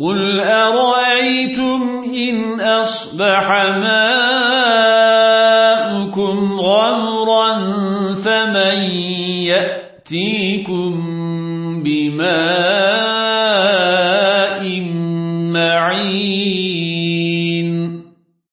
قل أرأيتم إن أصبح ماؤكم غمرا فمن يأتيكم بماء معين